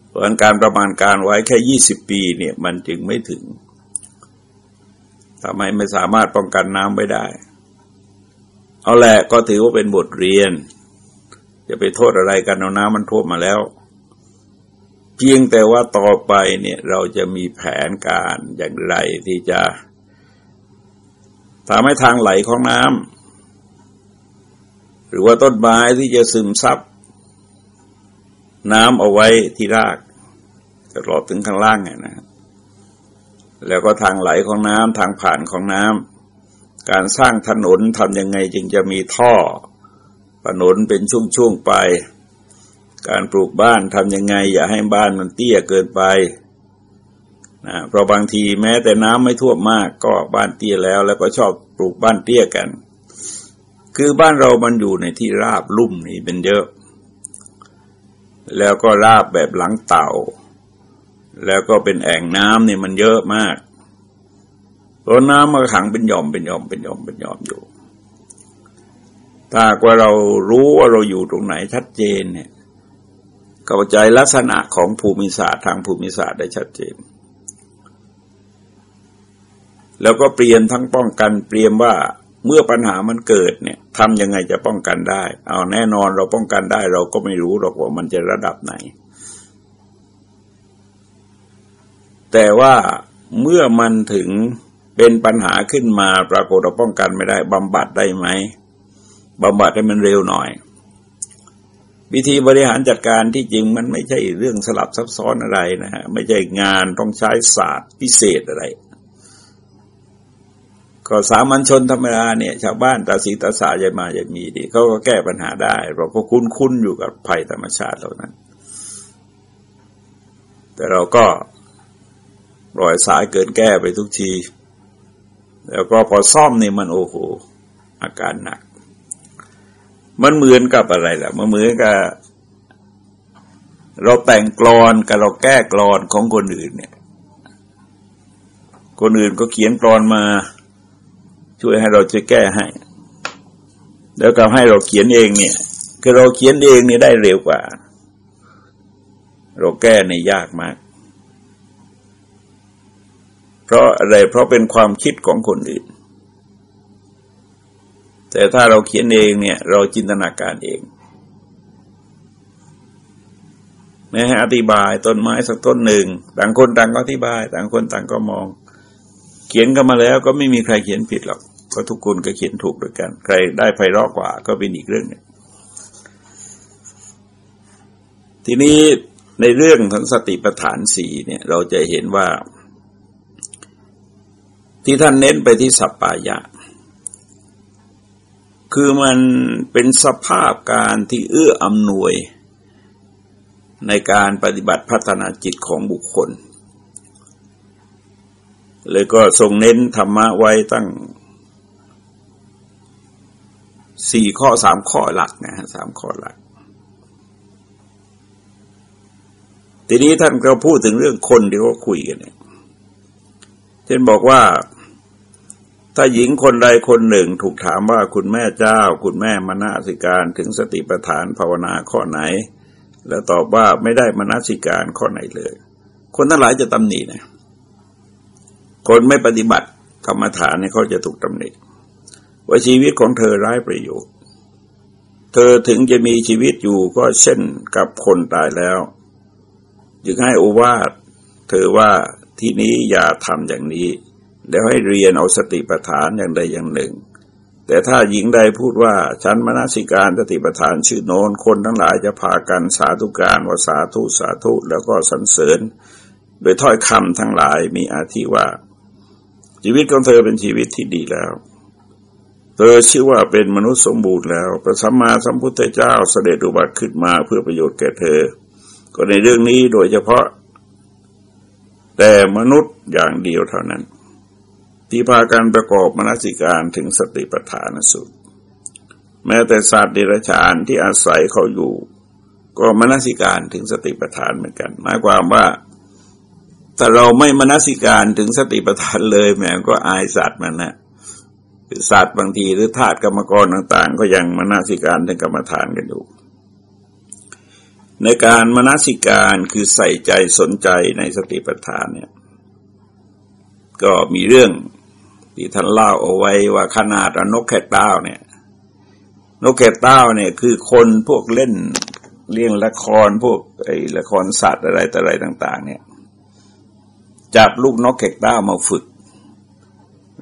เพราะการประมาณการไว้แค่ยี่สิบปีเนี่ยมันจึงไม่ถึงทำไมไม่สามารถป้องกันน้ำไว้ได้ เอาแหละก็ถือว่าเป็นบทเรียน จะไปโทษอะไรกันเอาน้ำมันท่วมมาแล้ว เพียงแต่ว่าต่อไปเนี่ยเราจะมีแผนการอย่างไรที่จะทำให้ทางไหลของน้ำ หรือว่าต้นไม้ที่จะซึมซับน้ำเอาไว้ที่รากจะหลอดถึงข้างล่างไงนะ แล้วก็ทางไหลของน้ำทางผ่านของน้ำการสร้างถนนทำยังไงจึงจะมีท่อถนนเป็นช่วงๆไป การปลูกบ้านทำยังไง อย่าให้บ้านมันเตี้ยเกินไปนะเพราะบางทีแม้แต่น้ำไม่ท่วมมากก็บ้านเตี้ยแล้ว แล้วก็ชอบปลูกบ้านเตี้ยกัน คือบ้านเรามันอยู่ในที่ราบลุ่มนี่เป็นเยอะ แล้วก็ราบแบบหลังเต่า แล้วก็เป็นแอ่งน้ำนี่มันเยอะมากตัวน้ำมันขังเป็นหย่อมเป็นหย่อมเป็นหย่อมเป็นหย่อมอยู่ถ้าว่าเรารู้ว่าเราอยู่ตรงไหนชัดเจนเนี่ยเข้าใจลักษณะของภูมิศาสตร์ทางภูมิศาสตร์ได้ชัดเจน แล้วก็เปลี่ยนทั้งป้องกันเปลี่ยนว่า เมื่อปัญหามันเกิดเนี่ยทำยังไงจะป้องกันได้ เอาแน่นอนเราป้องกันได้ เราก็ไม่รู้หรอกว่ามันจะระดับไหน แต่ว่าเมื่อมันถึงเป็นปัญหาขึ้นมาปรากฏเราป้องกันไม่ได้บำบัดได้ไหมบำบัดให้มันเร็วหน่อย วิธีบริหารจัดการที่จริงมันไม่ใช่เรื่องสลับซับซ้อนอะไรนะฮะไม่ใช่งานต้องใช้ศาสตร์พิเศษอะไร ก็สามัญชนธรรมดาเนี่ยชาวบ้านตาสีตาสาจะมาจะมีดีเขาก็แก้ปัญหาได้ เราก็คุ้นคุ้นอยู่กับภัยธรรมชาติเหล่านั้น แต่เราก็รอยสายเกินแก้ไปทุกที แล้วก็พอซ่อมนี่มันโอ้โห อาการหนัก มันเหมือนกับอะไรล่ะ มันเหมือนกับ เราแต่งกรอนกับเราแก้กรอนของคนอื่นเนี่ย คนอื่นก็เขียนกรอนมา ช่วยให้เราช่วยแก้ให้ แล้วก็ให้เราเขียนเองเนี่ย คือเราเขียนเองเนี่ได้เร็วกว่า เราแก้ในยากมาก เพราะอะไรเพราะเป็นความคิดของคนอื่น แต่ถ้าเราเขียนเองเนี่ย เราจินตนาการเองแม้ให้อธิบายต้นไม้สักต้นหนึ่ง ต่างคนต่างก็อธิบาย ต่างคนต่างก็มอง เขียนกันมาแล้วก็ไม่มีใครเขียนผิดหรอกก็ทุกคนก็เขียนถูกด้วยกัน ใครได้ไพเราะกว่าก็เป็นอีกเรื่องหนึ่งทีนี้ในเรื่องของสติปัฏฐานสี่เนี่ย เราจะเห็นว่า ที่ท่านเน้นไปที่สัปปายะ คือมันเป็นสภาพการที่เอื้ออำนวยในการปฏิบัติพัฒนาจิตของบุคคล เลยก็ทรงเน้นธรรมะไว้ตั้งสี่ข้อสามข้อหลักนะฮะสามข้อหลัก ทีนี้ท่านก็พูดถึงเรื่องคนที่เขาคุยกันเนี่ยเช่นบอกว่า ถ้าหญิงคนใดคนหนึ่งถูกถามว่าคุณแม่เจ้า คุณแม่มนาสิการถึงสติปัฏฐานภาวนาข้อไหน แล้วตอบว่าไม่ได้มนาสิการข้อไหนเลย คนทั้งหลายจะตำหนินะ คนไม่ปฏิบัติกรรมฐานเนี่ยเขาจะถูกตำหนิว่าชีวิตของเธอร้ายประโยชน์ เธอถึงจะมีชีวิตอยู่ก็เช่นกับคนตายแล้ว จึงให้อวาทเธอว่าที่นี้อย่าทำอย่างนี้ แล้วให้เรียนเอาสติปัฏฐานอย่างใดอย่างหนึ่ง แต่ถ้าหญิงใดพูดว่าฉันมนสิการสติปัฏฐานชื่อโน้นคนทั้งหลายจะพากันสาธุการว่าสาธุสาธุแล้วก็สรรเสริญ โดยถ้อยคำทั้งหลายมีอาทิว่า ชีวิตของเธอเป็นชีวิตที่ดีแล้ว เธอชื่อว่าเป็นมนุษย์สมบูรณ์แล้วพระสัมมาสัมพุทธเจ้าเสด็จอุบัติขึ้นมาเพื่อประโยชน์แก่เธอ ก็ในเรื่องนี้โดยเฉพาะ แต่มนุษย์อย่างเดียวเท่านั้น ที่พาการประกอบมนสิการถึงสติปัฏฐานสุดแม้แต่สัตว์เดรัจฉานที่อาศัยเขาอยู่ ก็มนสิการถึงสติปัฏฐานเหมือนกัน หมายความว่า ถ้าเราไม่มนสิการถึงสติปัฏฐานเลยแม้ก็อายสัตว์มันนะสัตว์บางทีหรือธาตุกรรมกรต่างๆ ก็ยังมนสิการถึงกรรมฐานกันอยู่ ในการมนสิการคือใส่ใจสนใจในสติปัฏฐานเนี่ยก็มีเรื่องที่ท่านเล่าเอาไว้ว่าขนาดนกแคต้าเนี่ย นกแคต้าเนี่ยคือคนพวกเล่นเลี้ยงละครพวกไอ้ละครสัตว์อะไรแต่อะไรต่าง ๆ เนี่ย จับลูกนกแคต้ามาฝึก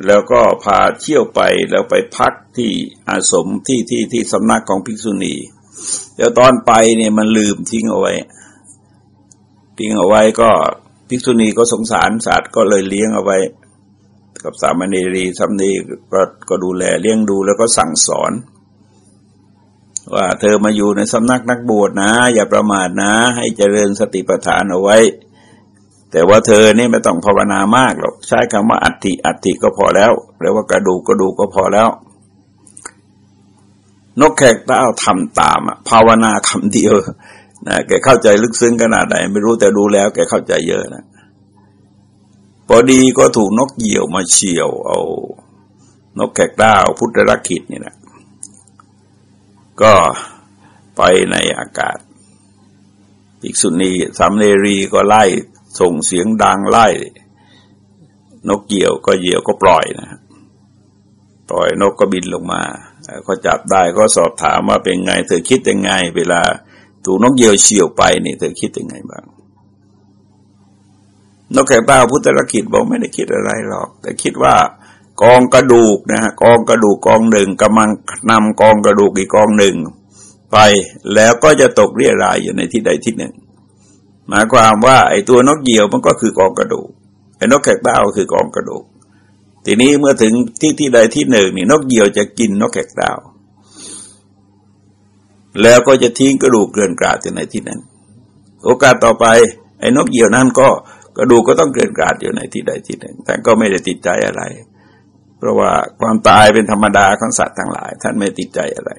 แล้วก็พาเที่ยวไปแล้วไปพักที่อาสมที่ที่ที่สำนักของภิกษุณีแล้วตอนไปเนี่ยมันลืมทิ้งเอาไว้ ทิ้งเอาไว้ก็ภิกษุณีก็สงสารสัตว์ก็เลยเลี้ยงเอาไว้ กับสามเณรีสามเณรก็ก็ดูแลเลี้ยงดูแล้วก็สั่งสอน ว่าเธอมาอยู่ในสำนักนักบวชนะ อย่าประมาทนะ ให้เจริญสติปัฏฐานเอาไว้ แต่ว่าเธอนี่ไม่ต้องภาวนามากหรอกใช้คำว่าอัติอัติก็พอแล้วแปลว่ากระดูกกระดูกก็พอแล้ว นกแขกเต้าทำตามภาวนาคำเดียวนะแกเข้าใจลึกซึ้งขนาดไหนไม่รู้แต่ดูแล้วแกเข้าใจเยอะนะพอดีก็ถูกนกเหยี่ยวมาเฉียว เอา นกแขกเต้าพุทธรักขิตนี่นะก็ไปในอากาศภิกษุณีสามเนรีก็ไล่ ส่งเสียงดังไล่ นกเหยี่ยวก็เหยี่ยวก็ปล่อยนะปล่อยนกก็บินลงมาก็จับได้ก็สอบถามว่าเป็นไง เธอคิดยังไง เวลาถูกนกเหยี่ยวเฉียวไปนี่เธอคิดยังไงบ้างนกแขกต้าพุทธรกิจบอกไม่ได้คิดอะไรหรอก แต่คิดว่ากองกระดูกนะฮะกองกระดูกกองหนึ่งกำลังนำกองกระดูกอีกกองหนึ่งไปแล้วก็จะตกเรียรายอยู่ในที่ใดที่หนึ่ง หมายความว่าไอ้ตัวนกเหยี่ยวมันก็คือกองกระดูกไอ้นกแขกดาวคือกองกระดูก ทีนี้เมื่อถึงที่ที่ใดที่หนึ่งนี่นกเหยี่ยวจะกินนกแขกดาวแล้วก็จะทิ้งกระดูกเกลื่อนกราดที่ไหนที่นั้น โอกาสต่อไปไอ้นกเหยี่ยวนั้นก็กระดูกก็ต้องเกลื่อนกราดอยู่ในที่ใดที่หนึ่งแต่ก็ไม่ได้ติดใจอะไร เพราะว่าความตายเป็นธรรมดาของสัตว์ทั้งหลาย ท่านไม่ติดใจอะไร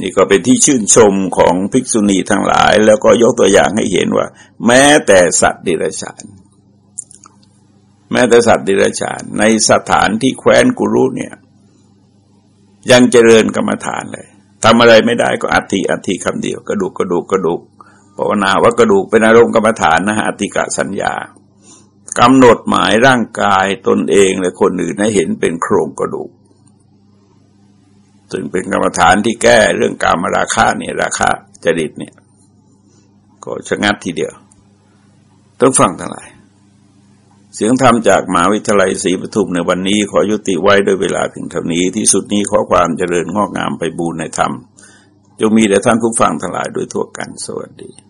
นี่ก็เป็นที่ชื่นชมของภิกษุณีทั้งหลาย แล้วก็ยกตัวอย่างให้เห็นว่า แม้แต่สัตว์ดิรัจฉานแม้แต่สัตว์ดิรัจฉานในสถานที่แคว้นกุรุเนี่ย ยังเจริญกรรมฐานเลยทำอะไรไม่ได้ก็อัติอัติคำเดียวกระดูกกระดูกกระดูกภาวนาว่ากระดูกเป็นอารมณ์กรรมฐานนะฮะอติกะสัญญากำหนดหมายร่างกายตนเองและคนอื่นให้เห็นเป็นโครงกระดูก ซึ่งเป็นกรรมฐานที่แก้เรื่องการมราคาเนี่ยราคาจริตเนี่ย ก็ชะงัดทีเดียว ต้องฟังทั้งหลาย เสียงธรรมจากมหาวิทยาลัยศรีปทุมในวันนี้ขอยุติไว้ด้วยเวลาถึงเท่านี้ที่สุดนี้ขอความเจริญงอกงามไปบูรณนธรรมจงมีแด่ท่านผู้ฟังทั้งหลายโดยทั่วกันสวัสดี